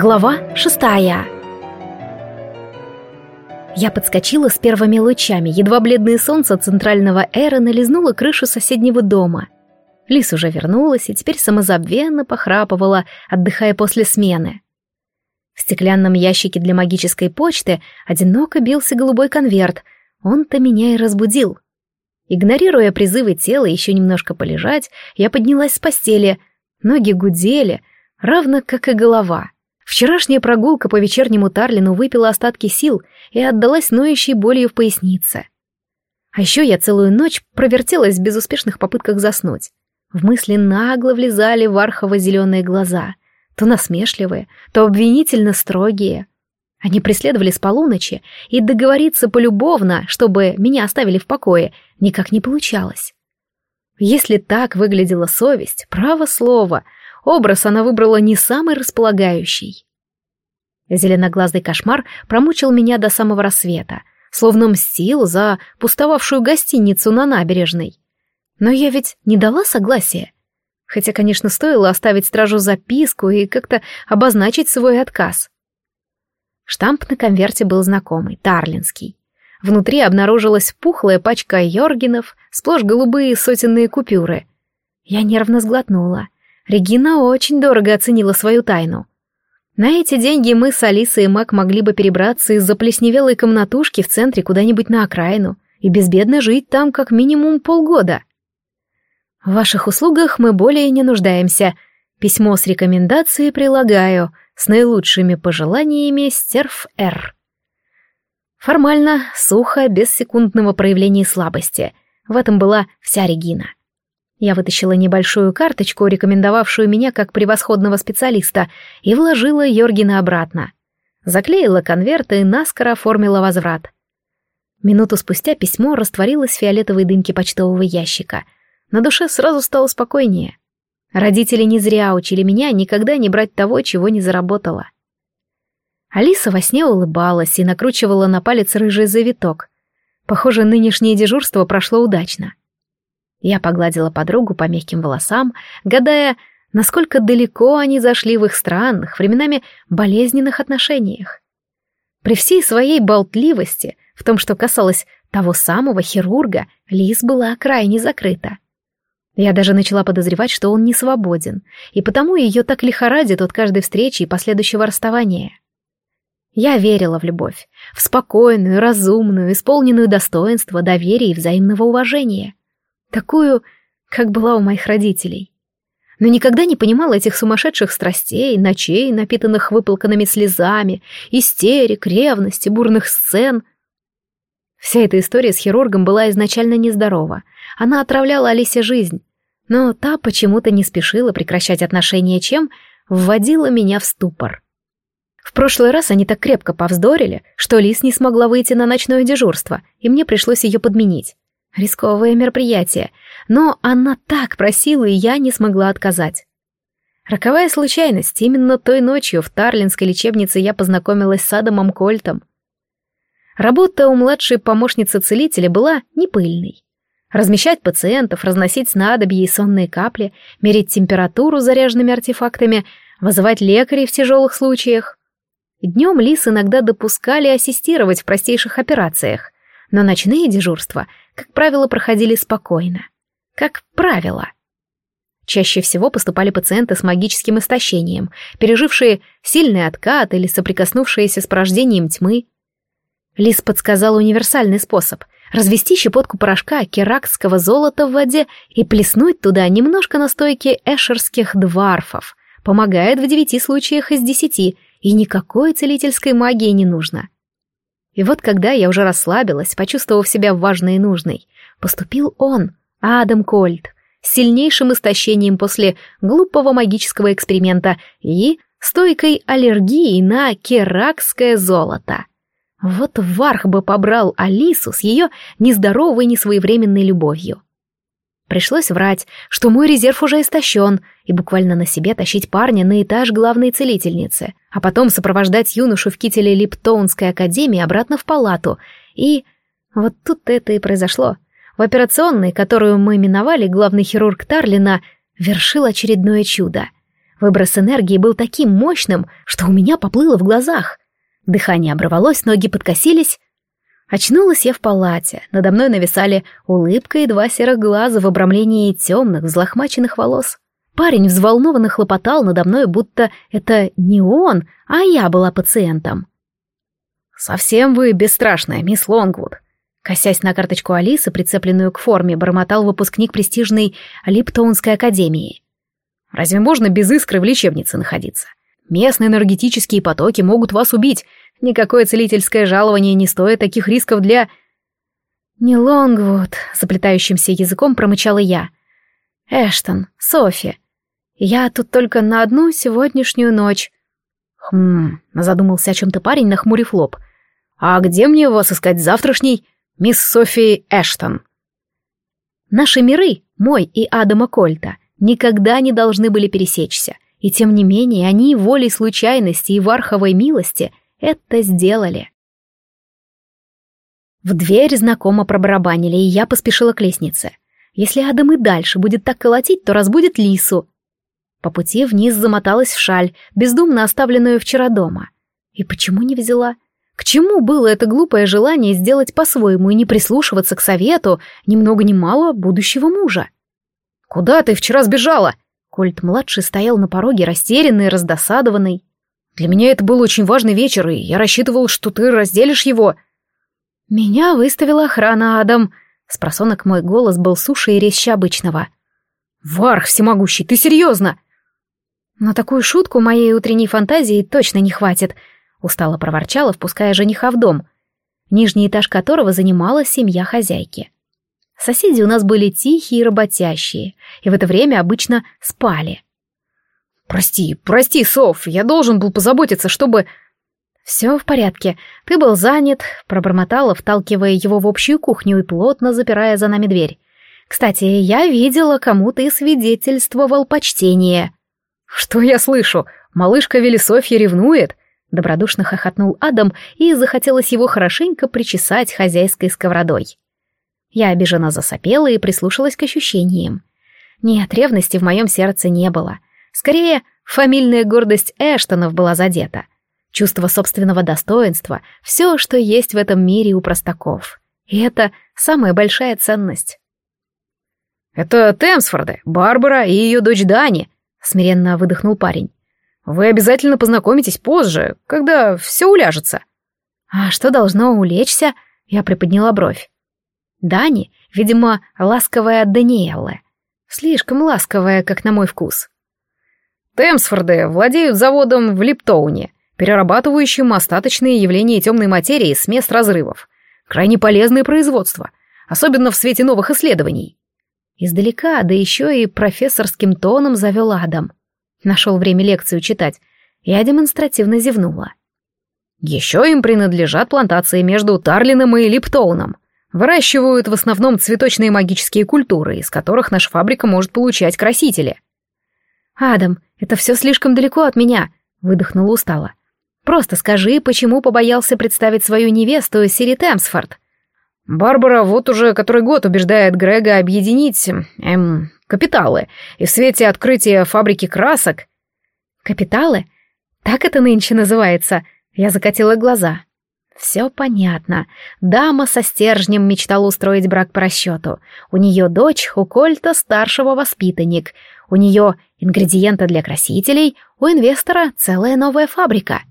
Глава шестая. Я подскочила с первыми лучами, едва бледное солнце центрального эра нализнуло крышу соседнего дома. Лис уже вернулась и теперь самозабвенно похрапывала, отдыхая после смены. В стеклянном ящике для магической почты одиноко бился голубой конверт. Он-то меня и разбудил. Игнорируя призывы тела еще немножко полежать, я поднялась с постели. Ноги гудели, равно как и голова. Вчерашняя прогулка по вечернему Тарлину выпила остатки сил и отдалась ноющей болью в пояснице. А еще я целую ночь провертелась в безуспешных попытках заснуть. В мысли нагло влезали вархово-зеленые глаза, то насмешливые, то обвинительно строгие. Они преследовали с полуночи, и договориться полюбовно, чтобы меня оставили в покое, никак не получалось. Если так выглядела совесть, право слово — Образ она выбрала не самый располагающий. Зеленоглазый кошмар промучил меня до самого рассвета, словно мстил за пустовавшую гостиницу на набережной. Но я ведь не дала согласия. Хотя, конечно, стоило оставить стражу записку и как-то обозначить свой отказ. Штамп на конверте был знакомый, тарлинский. Внутри обнаружилась пухлая пачка йоргенов, сплошь голубые сотенные купюры. Я нервно сглотнула — Регина очень дорого оценила свою тайну. На эти деньги мы с Алисой и Мак могли бы перебраться из заплесневелой комнатушки в центре куда-нибудь на окраину и безбедно жить там как минимум полгода. В ваших услугах мы более не нуждаемся. Письмо с рекомендацией прилагаю, с наилучшими пожеланиями Стерф Р. Формально, сухо, без секундного проявления слабости. В этом была вся Регина. Я вытащила небольшую карточку, рекомендовавшую меня как превосходного специалиста, и вложила Йоргена обратно. Заклеила конверт и наскоро оформила возврат. Минуту спустя письмо растворилось в фиолетовой дымке почтового ящика. На душе сразу стало спокойнее. Родители не зря учили меня никогда не брать того, чего не заработала. Алиса во сне улыбалась и накручивала на палец рыжий завиток. Похоже, нынешнее дежурство прошло удачно. Я погладила подругу по мягким волосам, гадая, насколько далеко они зашли в их странных, временами болезненных отношениях. При всей своей болтливости, в том, что касалось того самого хирурга, Лиз была крайне закрыта. Я даже начала подозревать, что он не свободен, и потому ее так лихорадит от каждой встречи и последующего расставания. Я верила в любовь, в спокойную, разумную, исполненную достоинства, доверия и взаимного уважения такую, как была у моих родителей. Но никогда не понимала этих сумасшедших страстей, ночей, напитанных выплаканными слезами, истерик, ревности, бурных сцен. Вся эта история с хирургом была изначально нездорова. Она отравляла Алисе жизнь, но та почему-то не спешила прекращать отношения, чем вводила меня в ступор. В прошлый раз они так крепко повздорили, что Лис не смогла выйти на ночное дежурство, и мне пришлось ее подменить. Рисковое мероприятие, но она так просила, и я не смогла отказать. Роковая случайность, именно той ночью в Тарлинской лечебнице я познакомилась с Адамом Кольтом. Работа у младшей помощницы целителя была не пыльной. Размещать пациентов, разносить снадобья и сонные капли, мерить температуру заряженными артефактами, вызывать лекарей в тяжелых случаях. Днем Лис иногда допускали ассистировать в простейших операциях, но ночные дежурства как правило, проходили спокойно. Как правило. Чаще всего поступали пациенты с магическим истощением, пережившие сильный откат или соприкоснувшиеся с порождением тьмы. Лис подсказал универсальный способ — развести щепотку порошка керакского золота в воде и плеснуть туда немножко настойки эшерских дварфов. Помогает в девяти случаях из десяти, и никакой целительской магии не нужно. И вот когда я уже расслабилась, почувствовав себя важной и нужной, поступил он, Адам Кольт, с сильнейшим истощением после глупого магического эксперимента и стойкой аллергией на керакское золото. Вот Варх бы побрал Алису с ее нездоровой несвоевременной любовью. Пришлось врать, что мой резерв уже истощен, и буквально на себе тащить парня на этаж главной целительницы, а потом сопровождать юношу в кителе Липтоунской академии обратно в палату. И вот тут это и произошло. В операционной, которую мы миновали, главный хирург Тарлина вершил очередное чудо. Выброс энергии был таким мощным, что у меня поплыло в глазах. Дыхание оборвалось, ноги подкосились. Очнулась я в палате. Надо мной нависали улыбка и два серых глаза в обрамлении темных, взлохмаченных волос. Парень взволнованно хлопотал надо мной, будто это не он, а я была пациентом. «Совсем вы бесстрашная, мисс Лонгвуд», Косясь на карточку Алисы, прицепленную к форме, бормотал выпускник престижной Липтоунской академии. «Разве можно без искры в лечебнице находиться? Местные энергетические потоки могут вас убить. Никакое целительское жалование не стоит таких рисков для...» «Не Лонгвуд», — заплетающимся языком промычала я. «Эштон, Софи. Я тут только на одну сегодняшнюю ночь». «Хм...» — задумался о чем-то парень, нахмурив лоб. «А где мне вас искать завтрашний?» мисс Софи Эштон. Наши миры, мой и Адама Кольта, никогда не должны были пересечься, и тем не менее они волей случайности и варховой милости это сделали. В дверь знакомо пробарабанили, и я поспешила к лестнице. Если Адам и дальше будет так колотить, то разбудит Лису. По пути вниз замоталась в шаль, бездумно оставленную вчера дома. И почему не взяла? К чему было это глупое желание сделать по-своему и не прислушиваться к совету, ни много ни мало, будущего мужа? «Куда ты вчера сбежала?» Кольт-младший стоял на пороге, растерянный раздосадованный. «Для меня это был очень важный вечер, и я рассчитывал, что ты разделишь его». «Меня выставила охрана, Адам», — спросонок мой голос был суше и резче обычного. «Варх всемогущий, ты серьезно?» «На такую шутку моей утренней фантазии точно не хватит», устало проворчала, впуская жениха в дом, нижний этаж которого занимала семья хозяйки. Соседи у нас были тихие и работящие, и в это время обычно спали. «Прости, прости, Соф, я должен был позаботиться, чтобы...» «Все в порядке. Ты был занят», — пробормотала, вталкивая его в общую кухню и плотно запирая за нами дверь. «Кстати, я видела, кому ты свидетельствовал почтение». «Что я слышу? Малышка Велисофья ревнует?» Добродушно хохотнул Адам, и захотелось его хорошенько причесать хозяйской сковородой. Я обиженно засопела и прислушалась к ощущениям. Нет, ревности в моем сердце не было. Скорее, фамильная гордость Эштонов была задета. Чувство собственного достоинства — все, что есть в этом мире у простаков. И это самая большая ценность. «Это Темсфорды, Барбара и ее дочь Дани», — смиренно выдохнул парень. Вы обязательно познакомитесь позже, когда все уляжется. А что должно улечься? Я приподняла бровь. Дани, видимо, ласковая от Даниэллы. Слишком ласковая, как на мой вкус. Темсфорды владеют заводом в Липтоуне, перерабатывающим остаточные явления темной материи с мест разрывов. Крайне полезное производство, особенно в свете новых исследований. Издалека, да еще и профессорским тоном завел Адам. Нашел время лекцию читать. Я демонстративно зевнула. Еще им принадлежат плантации между Тарлином и Липтоуном. Выращивают в основном цветочные магические культуры, из которых наша фабрика может получать красители. «Адам, это все слишком далеко от меня», — выдохнула устало. «Просто скажи, почему побоялся представить свою невесту Сири Темсфорд?» Барбара вот уже который год убеждает Грега объединить, эм, капиталы, и в свете открытия фабрики красок... Капиталы? Так это нынче называется. Я закатила глаза. Все понятно. Дама со стержнем мечтала устроить брак по расчету. У нее дочь, у Кольта старшего воспитанник. У нее ингредиенты для красителей, у инвестора целая новая фабрика.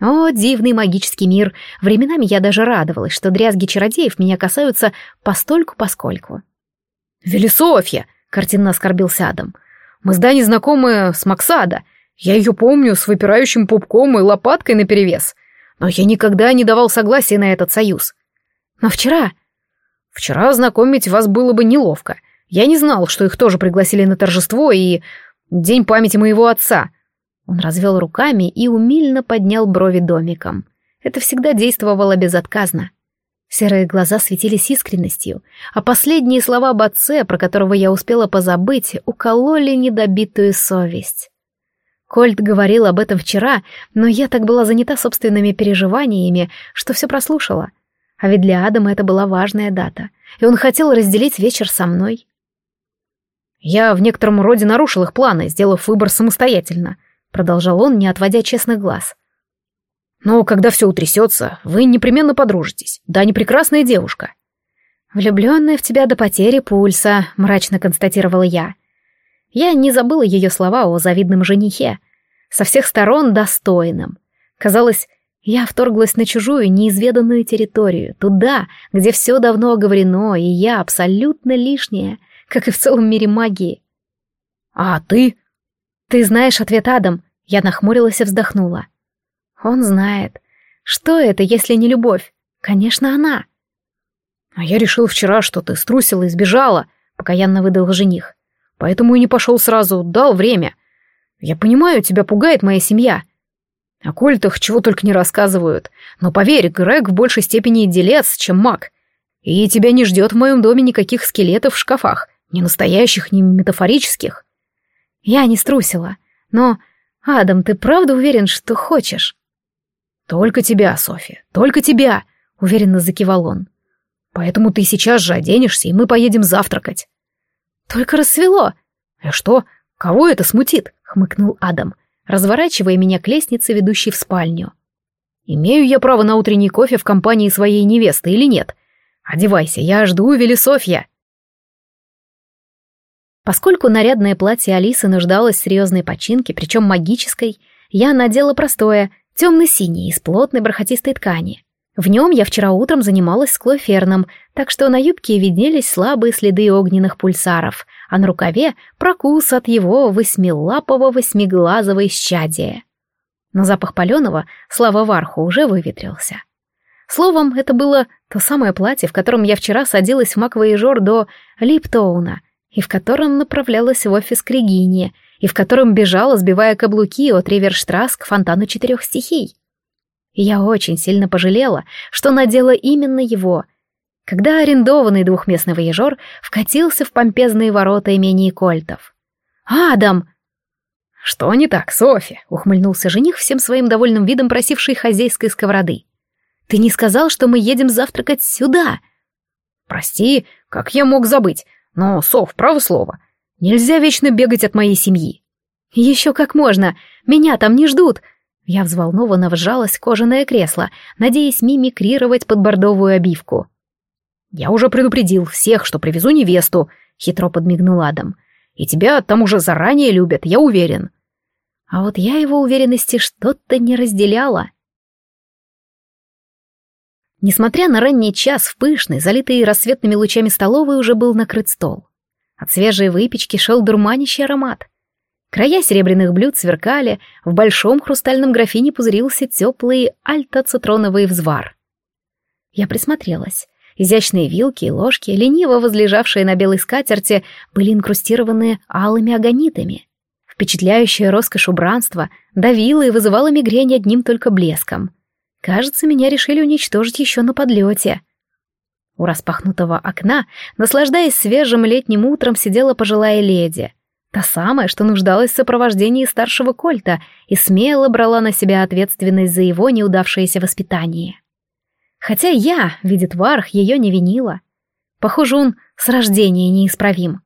О, дивный магический мир! Временами я даже радовалась, что дрязги чародеев меня касаются постольку-поскольку. «Велисофья!» Картинно оскорбился Адам. «Мы с Даней знакомы с Максада. Я ее помню с выпирающим пупком и лопаткой наперевес. Но я никогда не давал согласия на этот союз. Но вчера... Вчера знакомить вас было бы неловко. Я не знал, что их тоже пригласили на торжество и... День памяти моего отца». Он развел руками и умильно поднял брови домиком. Это всегда действовало безотказно. Серые глаза светились искренностью, а последние слова об отце, про которого я успела позабыть, укололи недобитую совесть. Кольт говорил об этом вчера, но я так была занята собственными переживаниями, что все прослушала. А ведь для Адама это была важная дата, и он хотел разделить вечер со мной. «Я в некотором роде нарушил их планы, сделав выбор самостоятельно», — продолжал он, не отводя честных глаз. «Но когда все утрясется, вы непременно подружитесь. Да, не прекрасная девушка». «Влюбленная в тебя до потери пульса», — мрачно констатировала я. Я не забыла ее слова о завидном женихе. Со всех сторон достойным. Казалось, я вторглась на чужую, неизведанную территорию, туда, где все давно оговорено, и я абсолютно лишняя, как и в целом мире магии. «А ты?» «Ты знаешь ответ, Адам?» Я нахмурилась и вздохнула. «Он знает. Что это, если не любовь? Конечно, она». «А я решил вчера, что ты струсила и сбежала», — покаянно выдал жених. «Поэтому и не пошел сразу, дал время. Я понимаю, тебя пугает моя семья. О культах чего только не рассказывают. Но поверь, Грег в большей степени делец, чем маг. И тебя не ждет в моем доме никаких скелетов в шкафах. Ни настоящих, ни метафорических. Я не струсила. Но, Адам, ты правда уверен, что хочешь? Только тебя, Софья, только тебя, уверенно закивал он. Поэтому ты сейчас же оденешься, и мы поедем завтракать. Только рассвело. А что? Кого это смутит? хмыкнул Адам разворачивая меня к лестнице, ведущей в спальню. «Имею я право на утренний кофе в компании своей невесты или нет? Одевайся, я жду Вели Софья!» Поскольку нарядное платье Алисы нуждалось в серьезной починке, причем магической, я надела простое, темно-синий, из плотной бархатистой ткани. В нем я вчера утром занималась с Клоферном, так что на юбке виднелись слабые следы огненных пульсаров, а на рукаве прокус от его восьмилапого восьмиглазого исчадия. Но запах паленого, слава Варху, уже выветрился. Словом, это было то самое платье, в котором я вчера садилась в маквоежор до Липтоуна, и в котором направлялась в офис к Регине, и в котором бежала, сбивая каблуки от Риверштрасс к фонтану четырех стихий. Я очень сильно пожалела, что надела именно его — когда арендованный двухместный воежор вкатился в помпезные ворота имени Кольтов. «Адам!» «Что не так, Софи?» — ухмыльнулся жених всем своим довольным видом, просивший хозяйской сковороды. «Ты не сказал, что мы едем завтракать сюда?» «Прости, как я мог забыть? Но, Соф, право слово, нельзя вечно бегать от моей семьи». «Еще как можно! Меня там не ждут!» Я взволнованно вжалась в кожаное кресло, надеясь мимикрировать под бордовую обивку. «Я уже предупредил всех, что привезу невесту», — хитро подмигнул Адам. «И тебя там уже заранее любят, я уверен». А вот я его уверенности что-то не разделяла. Несмотря на ранний час, в пышной, залитой рассветными лучами столовой уже был накрыт стол. От свежей выпечки шел дурманящий аромат. Края серебряных блюд сверкали, в большом хрустальном графине пузырился теплый альто-цитроновый взвар. Я присмотрелась. Изящные вилки и ложки, лениво возлежавшие на белой скатерти, были инкрустированы алыми агонитами. Впечатляющая роскошь убранства давила и вызывала мигрень одним только блеском. Кажется, меня решили уничтожить еще на подлете. У распахнутого окна, наслаждаясь свежим летним утром, сидела пожилая леди. Та самая, что нуждалась в сопровождении старшего Кольта и смело брала на себя ответственность за его неудавшееся воспитание. Хотя я, видит Варх, ее не винила. Похоже, он с рождения неисправим.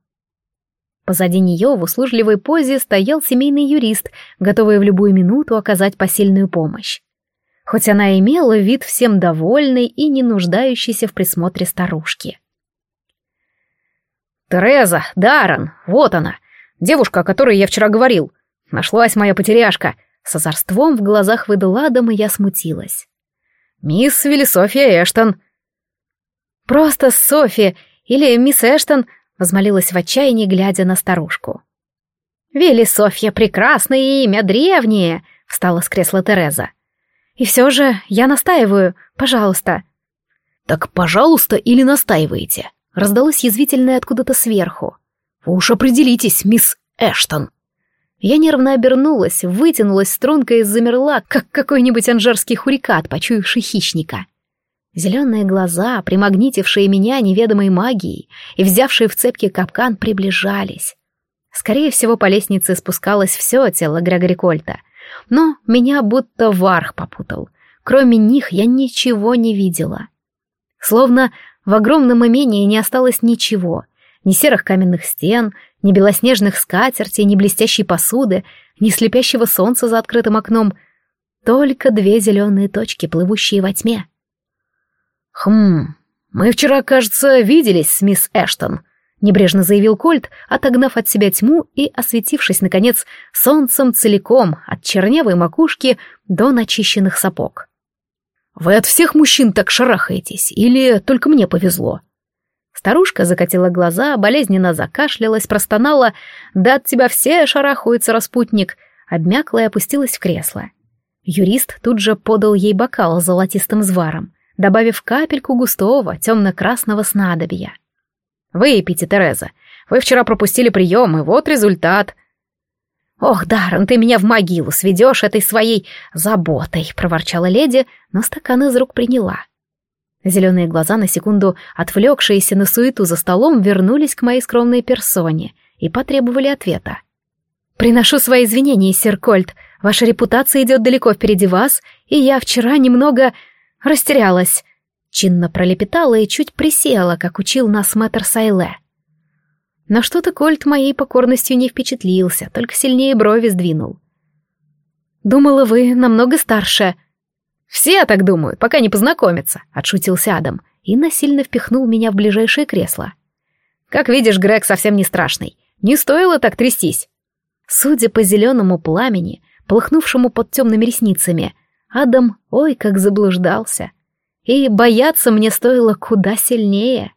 Позади нее в услужливой позе стоял семейный юрист, готовый в любую минуту оказать посильную помощь. Хоть она имела вид всем довольной и не нуждающейся в присмотре старушки. «Тереза, Даррен, вот она, девушка, о которой я вчера говорил. Нашлась моя потеряшка», — с озорством в глазах выдал Адам, и я смутилась. «Мисс Велисофия Эштон». «Просто Софи или мисс Эштон», — возмолилась в отчаянии, глядя на старушку. «Велисофья — прекрасное имя, древнее», — встала с кресла Тереза. «И все же я настаиваю, пожалуйста». «Так пожалуйста или настаиваете?» — раздалось язвительное откуда-то сверху. «Вы уж определитесь, мисс Эштон». Я нервно обернулась, вытянулась стрункой и замерла, как какой-нибудь анжерский хурикат, почуявший хищника. Зеленые глаза, примагнитившие меня неведомой магией и взявшие в цепки капкан, приближались. Скорее всего, по лестнице спускалось все тело Грегори Кольта. Но меня будто варх попутал. Кроме них я ничего не видела. Словно в огромном имении не осталось ничего. Ни серых каменных стен, ни белоснежных скатертей, ни блестящей посуды, ни слепящего солнца за открытым окном. Только две зеленые точки, плывущие во тьме. «Хм, мы вчера, кажется, виделись с мисс Эштон», — небрежно заявил Кольт, отогнав от себя тьму и осветившись, наконец, солнцем целиком, от чернявой макушки до начищенных сапог. «Вы от всех мужчин так шарахаетесь, или только мне повезло?» Старушка закатила глаза, болезненно закашлялась, простонала «Да от тебя все шарахаются, распутник!» обмякла и опустилась в кресло. Юрист тут же подал ей бокал с золотистым зваром, добавив капельку густого темно-красного снадобья. «Выпейте, Тереза. Вы вчера пропустили прием, и вот результат». «Ох, Даррен, ты меня в могилу сведешь этой своей заботой», — проворчала леди, но стакан из рук приняла. Зеленые глаза, на секунду отвлекшиеся на суету за столом, вернулись к моей скромной персоне и потребовали ответа. «Приношу свои извинения, сэр Кольт. Ваша репутация идет далеко впереди вас, и я вчера немного растерялась». Чинно пролепетала и чуть присела, как учил нас мэтр Сайле. Но что-то Кольт моей покорностью не впечатлился, только сильнее брови сдвинул. «Думала, вы намного старше», «Все так думают, пока не познакомятся», — отшутился Адам и насильно впихнул меня в ближайшее кресло. «Как видишь, Грег совсем не страшный. Не стоило так трястись». Судя по зеленому пламени, полыхнувшему под темными ресницами, Адам, ой, как заблуждался. И бояться мне стоило куда сильнее.